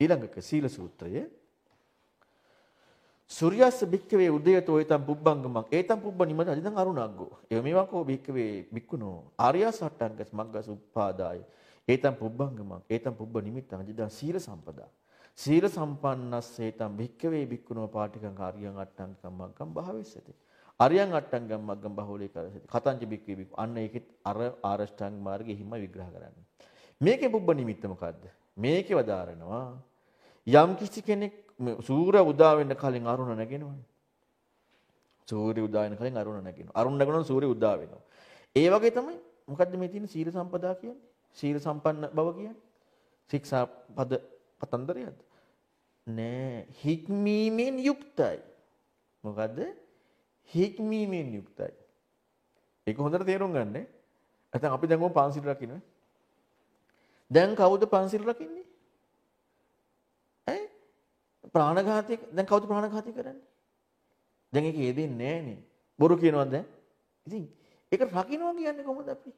ඊළඟක සීල සූත්‍රය සූර්යස්ස භික්කවේ උදයතෝ ඒතම් පුබ්බංගමක් ඒතම් පුබ්බ නිමද අදිදං අරුණග්ගෝ. එව මේවකෝ භික්කවේ භික්කුණෝ ආර්යස් අට්ටංගස් මග්ගස් උප්පාදාය ඒතම් පුබ්බංගමක් ඒතම් පුබ්බ නිමිත්තං අදිදං සීල සම්පදා. සීල සම්පන්නස්ස ඒතම් භික්කවේ භික්කුණෝ පාටිකං ආර්යං අට්ටංගම් මග්ගම් භාවෙස්සති. අරියං අට්ටංගම් මග්ගම් බහුලේ කරසති. කතංජ භික්කවේ භික්කු අන්න ඒකෙත් අර ආරෂ්ඨාංග මාර්ගයේ හිම විග්‍රහ කරන්නේ. මේකේ පුබ්බ නිමිත්ත මොකද්ද? මේකේ වදාරනවා යම් කිසි කෙනෙක් සූර්ය උදා වෙන්න කලින් අරුණ නැගෙනවනේ. සූර්ය උදා වෙන කලින් අරුණ නැගෙනවා. අරුණ නැගෙනොත් සූර්ය උදා වෙනවා. ඒ වගේ තමයි මොකද්ද මේ තියෙන සීල සම්පදා කියන්නේ? සීල සම්පන්න බව කියන්නේ? ශික්ෂා පද පතන්දරයද? නෑ හික්මීමෙන් යුක්තයි. මොකද්ද? හික්මීමෙන් යුක්තයි. ඒක හොඳට තේරුම් ගන්න. නැත්නම් අපි දැන් කොහොම පන්සිල් රකින්නේ? දැන් කවුද පන්සිල් රකින්නේ? ඈ ප්‍රාණඝාතය දැන් කවුද ප්‍රාණඝාතය කරන්නේ? දැන් ඒක යෙදෙන්නේ නැහනේ. බොරු කියනවද දැන්? ඉතින් ඒක රකින්නවා කියන්නේ කොහොමද අපි?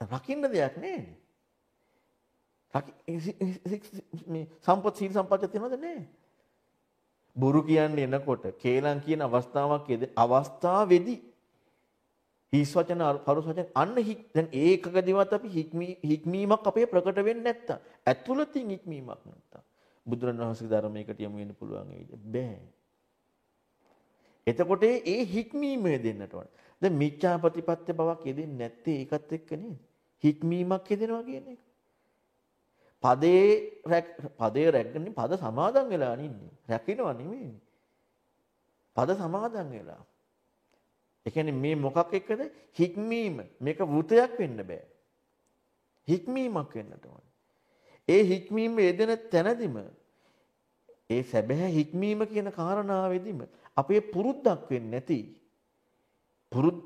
රකින්න දෙයක් නැහනේ. මේ සම්පත් සීල සම්පත්තිය තියෙනවද නැහැ? බොරු කියන්නේ එනකොට කේලම් කියන අවස්ථාවක් අවස්ථාවේදී හිස් වචන පරුස වචන අන්න දැන් ඒකකදීවත් අපි හික්මීමක් අපේ ප්‍රකට වෙන්නේ නැත්තම් ඇතුළතින් හික්මීමක් නැත්තම්. බුදුරණවහන්සේගේ ධර්මයකට යමු වෙන්න පුළුවන් වෙයිද බෑ. එතකොට ඒ හික්මීම දෙන්නට ඕන. දැන් මිච්ඡා ප්‍රතිපත්ති බවක් යෙදෙන්නේ නැත්තේ ඒකත් එක්ක නේද? හික්මීමක් යෙදෙනවා කියන එක. පදේ පදේ රැග්ගන්නේ පද සමාදන් වෙලා නින්නේ. රැකිනවා නෙමෙයි. පද සමාදන් වෙලා. ඒ කියන්නේ මේ මොකක් එක්කද? හික්මීම. මේක වෘතයක් වෙන්න බෑ. හික්මීමක් වෙන්නට ඕනේ. ඒ හික්මීම යෙදෙන තැනදිම ඒ සැබෑ හික්මීම කියන කාරණාවෙදිම අපේ පුරුද්දක් වෙන්නේ නැති පුරුද්ද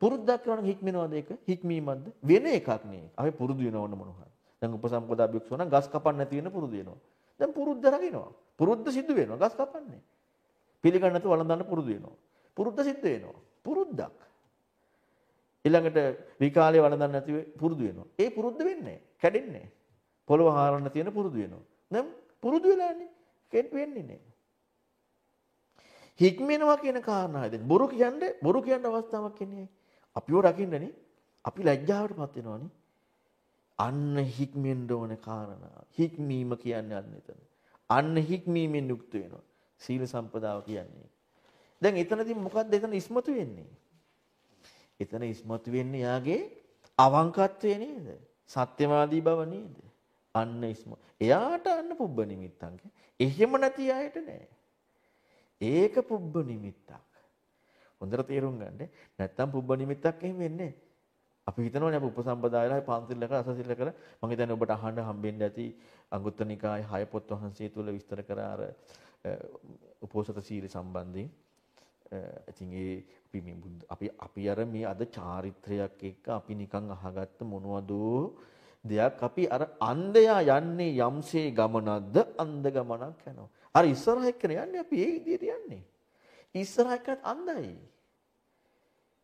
පුරුද්දක් කරන හික්මිනවද ඒක හික්මීමක්ද වෙන එකක් නේ. අපි පුරුදු වෙනව ඕන මොනවා. දැන් උපසම්පදා භික්ෂුව නම් ගස් කපන්න නැති වෙන පුරුදු වෙනවා. දැන් පුරුද්ද රකින්නවා. පුරුද්ද සිද්ධ වෙනවා. ගස් කපන්නේ. පිළිගන්න නැතුව වළඳන්න පුරුදු වෙනවා. පුරුද්ද සිද්ධ වෙනවා. පුරුද්දක්. ඊළඟට විකාලේ වළඳන්න නැතිව පුරුදු වෙනවා. ඒ පුරුද්ද වෙන්නේ කැඩෙන්නේ පොළව හාරන්න තියෙන පුරුදු වෙනවා. දැන් පුරුදු වෙලානේ කෙට් වෙන්නේ නැහැ. හික්මෙනවා කියන කාරණාවද බොරු කියන්නේ බොරු කියන අවස්ථාවක් කියන්නේ අපිව රකින්නනේ අපි ලැජ්ජාවටපත් වෙනවනේ. අන්න හික්මෙන්න ඕන කාරණා. හික්මීම කියන්නේ අන්න එතන. අන්න හික්මීමෙන් යුක්ත වෙනවා. සීල සම්පදාව කියන්නේ. දැන් එතනදී මොකක්ද එතන ඉස්මතු වෙන්නේ? එතන ඉස්මතු වෙන්නේ යාගේ අවංකත්වය නේද? සත්‍යවාදී බව නේද? අන්න ඉස්ම. එයාට අන්න පුබ්බ නිමිත්තක්. එහෙම නැති අයට නෑ. ඒක පුබ්බ නිමිත්තක්. හොඳට තේරුම් ගන්න. නැත්තම් පුබ්බ නිමිත්තක් එහෙම වෙන්නේ අපි හිතනවානේ අපි උපසම්පදායලා පන්සිල් කරලා අසසිල් කරලා මම හිතන්නේ ඔබට අහන්න හම්බෙන්න ඇති අංගුත්තර නිකායේ හය පොත් වහන්සේ තුල විස්තර කර අර උපෝසත සීල සම්බන්ධයෙන් ඉතින් ඒ අපි මේ අපි අපි අර මේ අද චාරිත්‍රයක් එක්ක අපි නිකන් අහගත්ත මොනවද දෙයක් අපි අර අන්ධයා යන්නේ යම්සේ ගමනක්ද අන්ධ ගමනක් යනවා. අර ඉස්සරහ එක්කන යන්නේ අපි ඒ විදිහට යන්නේ. ඉස්සරහ එක්කත් අන්ධයි.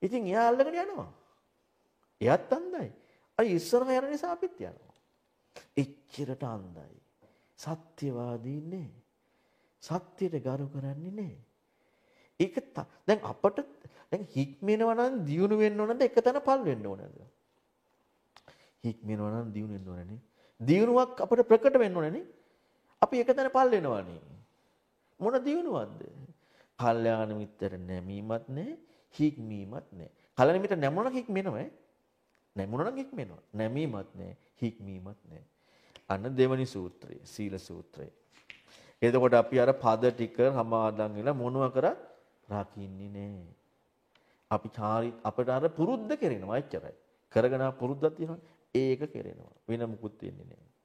ඉතින් එයා අල්ලගෙන යනවා. එයාත් අන්ධයි. අර ඉස්සරහ යන නිසා අපිත් යනවා. එච්චරට අන්ධයි. සත්‍යවාදී නේ. සත්‍යයට ගරු කරන්නේ නේ. ඒක දැන් අපට දැන් හික්මෙනවා නම් දියුණු වෙන්න ඕනද එක තැන පල් වෙන්න ඕනද? හික්මෙනවා නම් දියුණු වෙන්න ඕනනේ. දියුණුවක් අපට ප්‍රකට වෙන්න ඕනනේ. අපි එක තැන පල් වෙනවානේ. මොන දියුණුවක්ද? කල්යාණ මිත්‍ර නැමීමත් නැහැ, හික්මීමත් නැහැ. කල්යාණ මිත්‍ර නැමුණා හික්මෙනවා ඈ. නැමුණා නම් හික්මෙනවා. නැමීමත් නැහැ, හික්මීමත් නැහැ. අන්න දෙවනි සූත්‍රය, සීල සූත්‍රය. එතකොට අපි අර පද ටික සමාදන් වෙලා මොනවා කරත් රකින්නේ නැහැ. අපි චාරි අපිට අර පුරුද්ද කෙරෙනවා එච්චරයි. කරගෙන පුරුද්දක් තියෙනවා ඒක කෙරෙනවා. වෙන මුකුත් වෙන්නේ නැහැ.